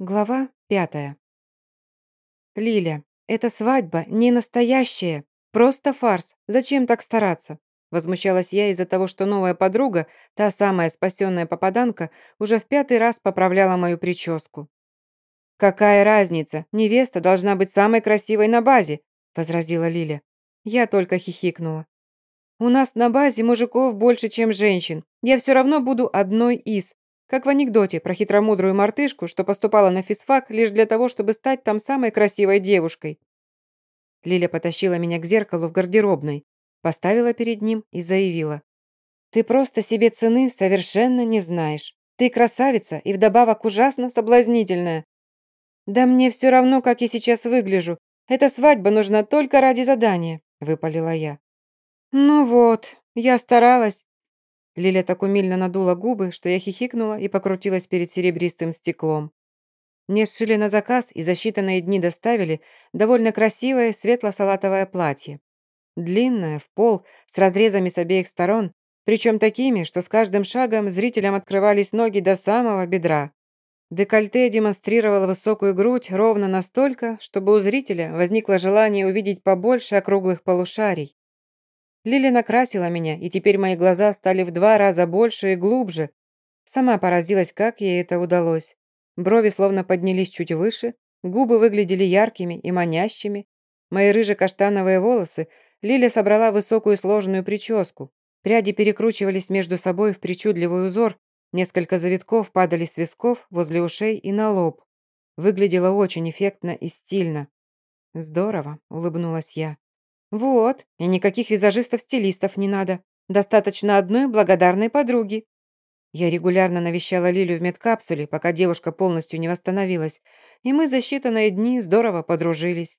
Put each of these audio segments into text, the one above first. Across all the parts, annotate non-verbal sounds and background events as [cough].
Глава пятая. «Лиля, эта свадьба не настоящая, просто фарс. Зачем так стараться?» Возмущалась я из-за того, что новая подруга, та самая спасенная попаданка, уже в пятый раз поправляла мою прическу. «Какая разница? Невеста должна быть самой красивой на базе», возразила Лиля. Я только хихикнула. «У нас на базе мужиков больше, чем женщин. Я все равно буду одной из. Как в анекдоте про хитромудрую мартышку, что поступала на физфак лишь для того, чтобы стать там самой красивой девушкой. Лиля потащила меня к зеркалу в гардеробной, поставила перед ним и заявила. «Ты просто себе цены совершенно не знаешь. Ты красавица и вдобавок ужасно соблазнительная». «Да мне все равно, как я сейчас выгляжу. Эта свадьба нужна только ради задания», — выпалила я. «Ну вот, я старалась, Лиля так умильно надула губы, что я хихикнула и покрутилась перед серебристым стеклом. Мне сшили на заказ и за считанные дни доставили довольно красивое светло-салатовое платье. Длинное, в пол, с разрезами с обеих сторон, причем такими, что с каждым шагом зрителям открывались ноги до самого бедра. Декольте демонстрировало высокую грудь ровно настолько, чтобы у зрителя возникло желание увидеть побольше округлых полушарий. Лили накрасила меня, и теперь мои глаза стали в два раза больше и глубже. Сама поразилась, как ей это удалось. Брови словно поднялись чуть выше, губы выглядели яркими и манящими. Мои рыже-каштановые волосы Лиля собрала высокую сложную прическу. Пряди перекручивались между собой в причудливый узор, несколько завитков падали с висков возле ушей и на лоб. Выглядело очень эффектно и стильно. «Здорово», — улыбнулась я. «Вот, и никаких визажистов-стилистов не надо. Достаточно одной благодарной подруги». Я регулярно навещала Лилю в медкапсуле, пока девушка полностью не восстановилась, и мы за считанные дни здорово подружились.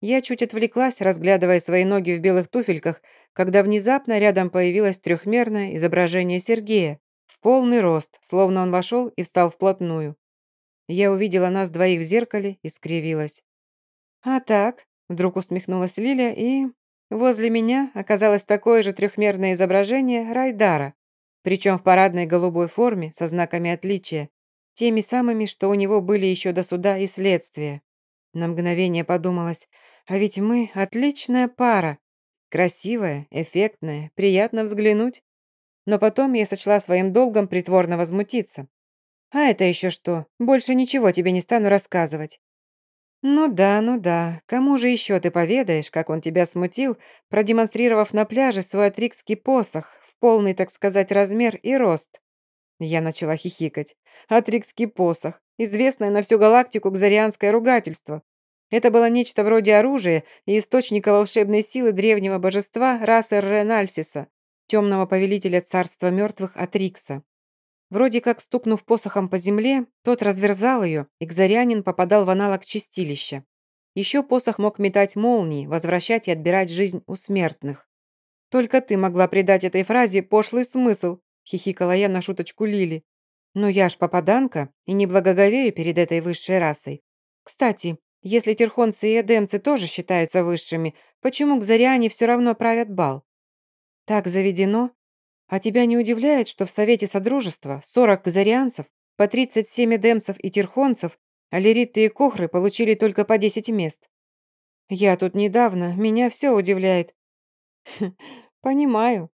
Я чуть отвлеклась, разглядывая свои ноги в белых туфельках, когда внезапно рядом появилось трехмерное изображение Сергея, в полный рост, словно он вошел и встал вплотную. Я увидела нас двоих в зеркале и скривилась. «А так, Вдруг усмехнулась Лиля, и возле меня оказалось такое же трехмерное изображение Райдара, причем в парадной голубой форме со знаками отличия, теми самыми, что у него были еще до суда и следствия. На мгновение подумалось, а ведь мы отличная пара. Красивая, эффектная, приятно взглянуть. Но потом я сочла своим долгом притворно возмутиться. А это еще что? Больше ничего тебе не стану рассказывать. «Ну да, ну да. Кому же еще ты поведаешь, как он тебя смутил, продемонстрировав на пляже свой атрикский посох в полный, так сказать, размер и рост?» Я начала хихикать. «Атрикский посох. Известное на всю галактику кзарианское ругательство. Это было нечто вроде оружия и источника волшебной силы древнего божества расы Ренальсиса, темного повелителя царства мертвых Атрикса. Вроде как стукнув посохом по земле, тот разверзал ее, и Кзарянин попадал в аналог чистилища. Еще посох мог метать молнии, возвращать и отбирать жизнь у смертных. «Только ты могла придать этой фразе пошлый смысл», хихикала я на шуточку Лили. «Но я ж попаданка и не благоговею перед этой высшей расой. Кстати, если терхонцы и эдемцы тоже считаются высшими, почему кзариане все равно правят бал? Так заведено, а тебя не удивляет, что в Совете Содружества 40 казарианцев, по 37 эдемцев и терхонцев, а лириты и кохры получили только по 10 мест? Я тут недавно, меня все удивляет. [laughs] Понимаю.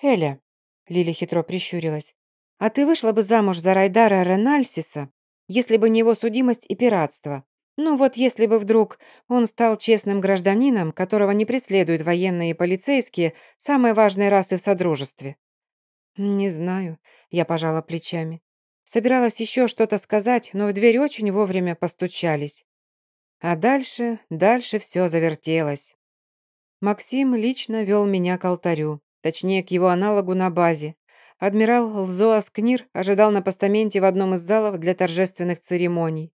Эля, Лили хитро прищурилась, а ты вышла бы замуж за Райдара Ренальсиса, если бы не его судимость и пиратство. Ну вот если бы вдруг он стал честным гражданином, которого не преследуют военные и полицейские, самые важные расы в Содружестве. Не знаю, я пожала плечами. Собиралась еще что-то сказать, но в дверь очень вовремя постучались. А дальше, дальше все завертелось. Максим лично вел меня к алтарю, точнее, к его аналогу на базе. Адмирал Лзоас Книр ожидал на постаменте в одном из залов для торжественных церемоний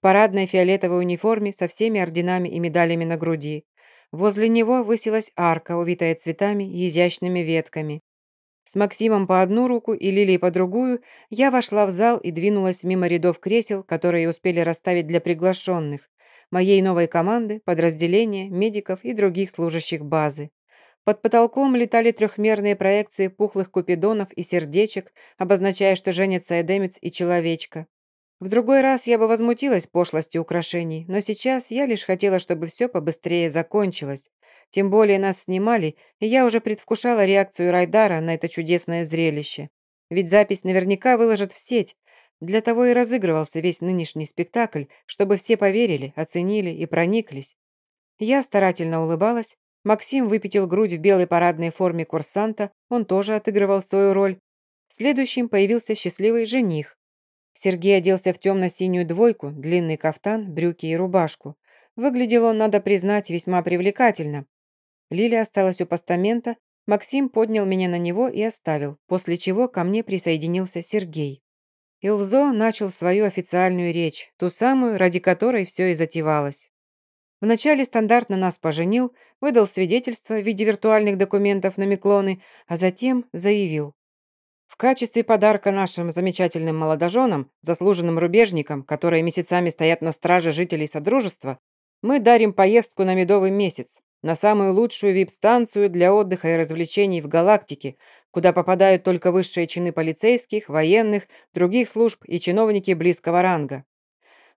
в парадной фиолетовой униформе со всеми орденами и медалями на груди. Возле него высилась арка, увитая цветами и изящными ветками. С Максимом по одну руку и Лилией по другую я вошла в зал и двинулась мимо рядов кресел, которые успели расставить для приглашенных, моей новой команды, подразделения, медиков и других служащих базы. Под потолком летали трехмерные проекции пухлых купидонов и сердечек, обозначая, что женятся эдемец и человечка. В другой раз я бы возмутилась пошлости украшений, но сейчас я лишь хотела, чтобы все побыстрее закончилось. Тем более нас снимали, и я уже предвкушала реакцию Райдара на это чудесное зрелище. Ведь запись наверняка выложат в сеть. Для того и разыгрывался весь нынешний спектакль, чтобы все поверили, оценили и прониклись. Я старательно улыбалась. Максим выпятил грудь в белой парадной форме курсанта, он тоже отыгрывал свою роль. Следующим появился счастливый жених. Сергей оделся в темно-синюю двойку, длинный кафтан, брюки и рубашку. Выглядел он, надо признать, весьма привлекательно. Лиля осталась у постамента, Максим поднял меня на него и оставил, после чего ко мне присоединился Сергей. Илзо начал свою официальную речь, ту самую, ради которой все и затевалось. Вначале стандартно нас поженил, выдал свидетельство в виде виртуальных документов на Миклоны, а затем заявил. В качестве подарка нашим замечательным молодоженам, заслуженным рубежникам, которые месяцами стоят на страже жителей Содружества, мы дарим поездку на медовый месяц, на самую лучшую вип-станцию для отдыха и развлечений в галактике, куда попадают только высшие чины полицейских, военных, других служб и чиновники близкого ранга.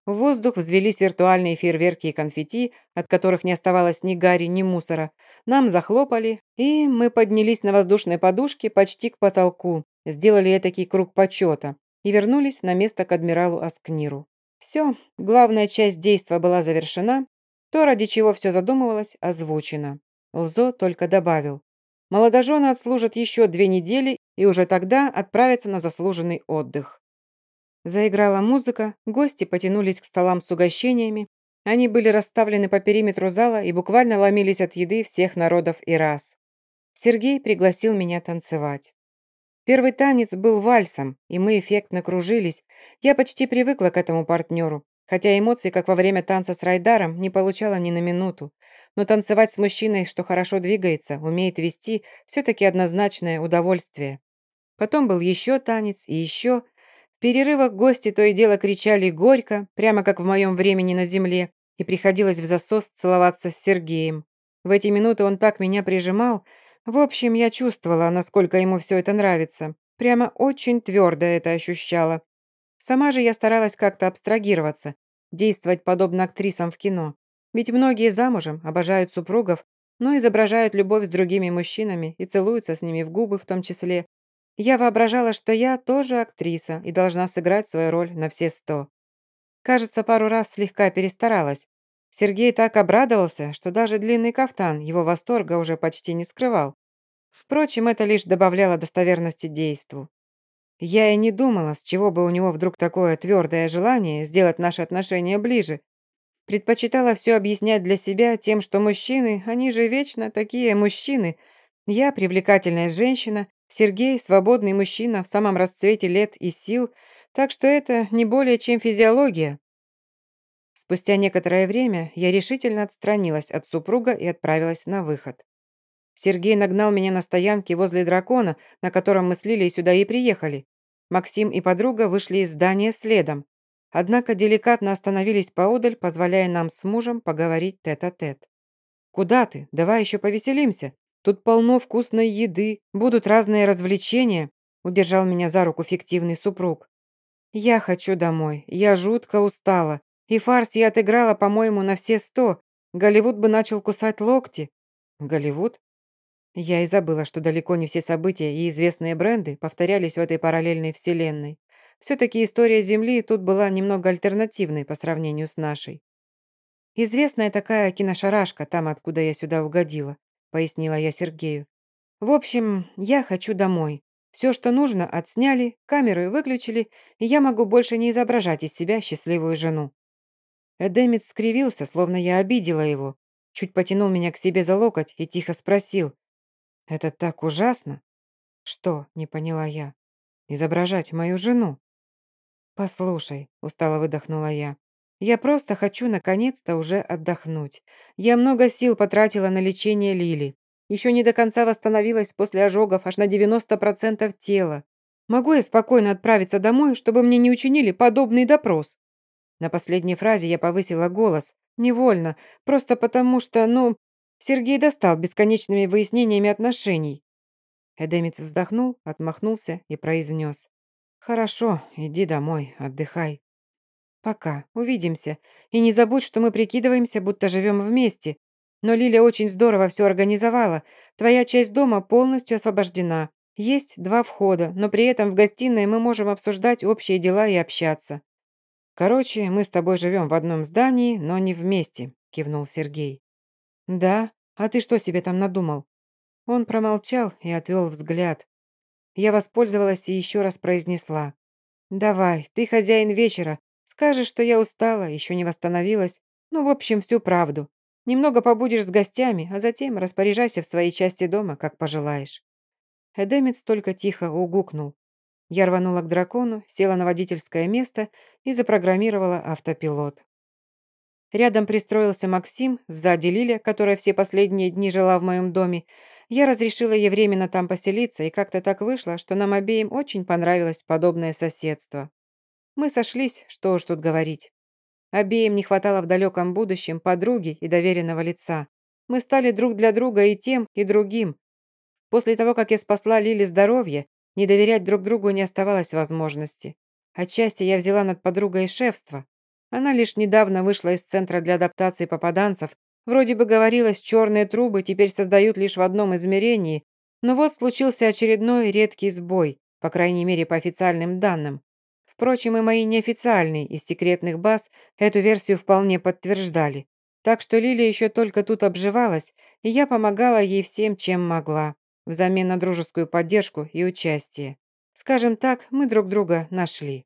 В воздух взвелись виртуальные фейерверки и конфетти, от которых не оставалось ни гари, ни мусора. Нам захлопали, и мы поднялись на воздушной подушке почти к потолку, сделали этакий круг почета и вернулись на место к адмиралу Аскниру. Все, главная часть действа была завершена, то, ради чего все задумывалось, озвучено. Лзо только добавил. Молодожены отслужат еще две недели и уже тогда отправятся на заслуженный отдых. Заиграла музыка, гости потянулись к столам с угощениями. Они были расставлены по периметру зала и буквально ломились от еды всех народов и рас. Сергей пригласил меня танцевать. Первый танец был вальсом, и мы эффектно кружились. Я почти привыкла к этому партнеру, хотя эмоций, как во время танца с Райдаром, не получала ни на минуту. Но танцевать с мужчиной, что хорошо двигается, умеет вести, все-таки однозначное удовольствие. Потом был еще танец и еще, перерывах гости то и дело кричали горько, прямо как в моем времени на земле, и приходилось в засос целоваться с Сергеем. В эти минуты он так меня прижимал. В общем, я чувствовала, насколько ему все это нравится. Прямо очень твердо это ощущала. Сама же я старалась как-то абстрагироваться, действовать подобно актрисам в кино. Ведь многие замужем обожают супругов, но изображают любовь с другими мужчинами и целуются с ними в губы в том числе, я воображала, что я тоже актриса и должна сыграть свою роль на все сто. Кажется, пару раз слегка перестаралась. Сергей так обрадовался, что даже длинный кафтан его восторга уже почти не скрывал. Впрочем, это лишь добавляло достоверности действу. Я и не думала, с чего бы у него вдруг такое твердое желание сделать наши отношения ближе. Предпочитала все объяснять для себя тем, что мужчины, они же вечно такие мужчины. Я привлекательная женщина, Сергей – свободный мужчина в самом расцвете лет и сил, так что это не более чем физиология. Спустя некоторое время я решительно отстранилась от супруга и отправилась на выход. Сергей нагнал меня на стоянке возле дракона, на котором мы с Лилией сюда и приехали. Максим и подруга вышли из здания следом. Однако деликатно остановились поодаль, позволяя нам с мужем поговорить тет-а-тет. -тет. «Куда ты? Давай еще повеселимся», Тут полно вкусной еды, будут разные развлечения», удержал меня за руку фиктивный супруг. «Я хочу домой, я жутко устала. И фарс я отыграла, по-моему, на все сто. Голливуд бы начал кусать локти». «Голливуд?» Я и забыла, что далеко не все события и известные бренды повторялись в этой параллельной вселенной. Все-таки история Земли тут была немного альтернативной по сравнению с нашей. Известная такая киношарашка там, откуда я сюда угодила пояснила я Сергею. «В общем, я хочу домой. Все, что нужно, отсняли, камеры выключили, и я могу больше не изображать из себя счастливую жену». Эдемец скривился, словно я обидела его, чуть потянул меня к себе за локоть и тихо спросил. «Это так ужасно?» «Что?» — не поняла я. «Изображать мою жену?» «Послушай», — устало выдохнула я, я просто хочу наконец-то уже отдохнуть. Я много сил потратила на лечение Лили. Еще не до конца восстановилась после ожогов аж на 90% тела. Могу я спокойно отправиться домой, чтобы мне не учинили подобный допрос?» На последней фразе я повысила голос. Невольно, просто потому что, ну, Сергей достал бесконечными выяснениями отношений. Эдемец вздохнул, отмахнулся и произнес. «Хорошо, иди домой, отдыхай». Пока. Увидимся. И не забудь, что мы прикидываемся, будто живем вместе. Но Лиля очень здорово все организовала. Твоя часть дома полностью освобождена. Есть два входа, но при этом в гостиной мы можем обсуждать общие дела и общаться. Короче, мы с тобой живем в одном здании, но не вместе, кивнул Сергей. Да? А ты что себе там надумал? Он промолчал и отвел взгляд. Я воспользовалась и еще раз произнесла. «Давай, ты хозяин вечера. Скажешь, что я устала, еще не восстановилась. Ну, в общем, всю правду. Немного побудешь с гостями, а затем распоряжайся в своей части дома, как пожелаешь». Эдемец только тихо угукнул. Я рванула к дракону, села на водительское место и запрограммировала автопилот. Рядом пристроился Максим, сзади Лиля, которая все последние дни жила в моем доме. Я разрешила ей временно там поселиться, и как-то так вышло, что нам обеим очень понравилось подобное соседство. Мы сошлись, что уж тут говорить. Обеим не хватало в далеком будущем подруги и доверенного лица. Мы стали друг для друга и тем, и другим. После того, как я спасла Лили здоровье, не доверять друг другу не оставалось возможности. Отчасти я взяла над подругой шефство, она лишь недавно вышла из центра для адаптации попаданцев. Вроде бы говорилось, черные трубы теперь создают лишь в одном измерении. Но вот случился очередной редкий сбой, по крайней мере по официальным данным. Впрочем, и мои неофициальные из секретных баз эту версию вполне подтверждали. Так что Лилия еще только тут обживалась, и я помогала ей всем, чем могла, взамен на дружескую поддержку и участие. Скажем так, мы друг друга нашли.